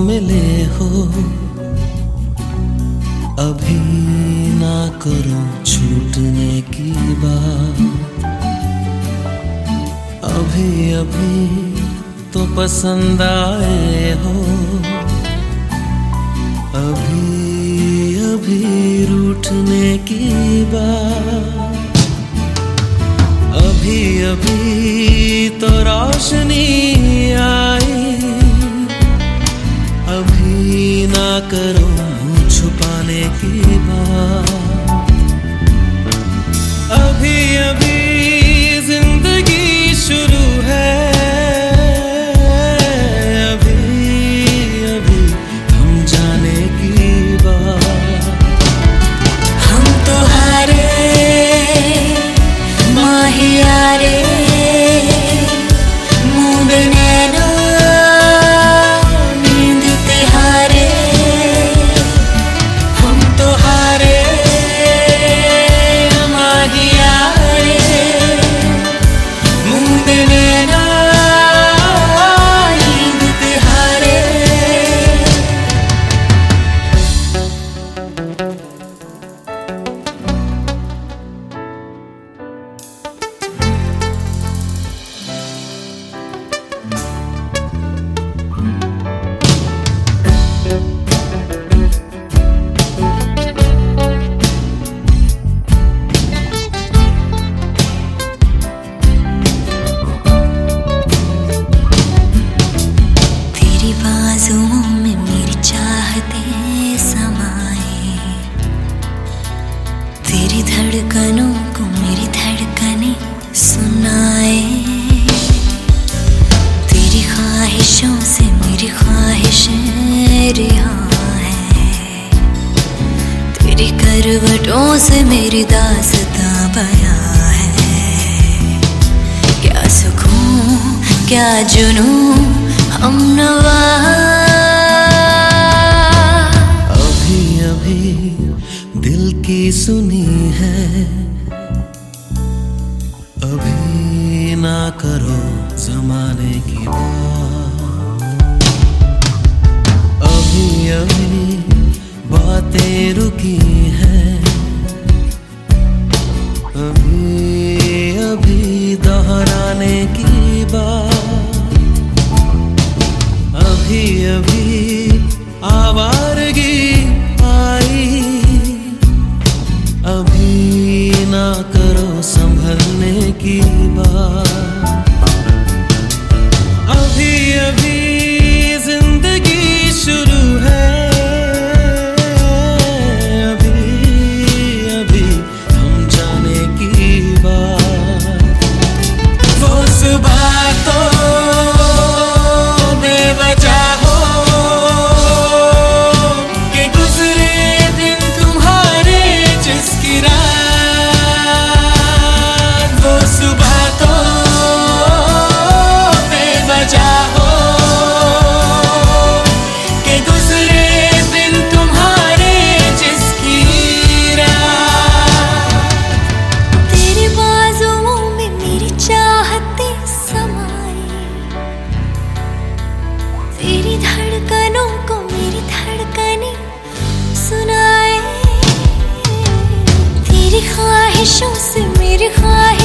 मिले हो। अभी ना करो छूटने की बात। अभी अभी तो पसंद आए हो। अभी अभी रूठने की बात। अभी अभी तो रोशनी आई करो छुपाने की बात तेरी धड़कनों को मेरी धड़कने सुनाए। तेरी ख्वाहिशों से मेरी ख्वाहिशें रिहा है तेरी करवटों से मेरी दासता बया है। क्या सुकून, क्या जुनू हम नवा सुनी है। अभी ना करो जमाने की बात। अभी अभी बातें रुकी है। अभी अभी दोहराने की बात। अभी अभी आवारगी संभलने की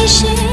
सुनाए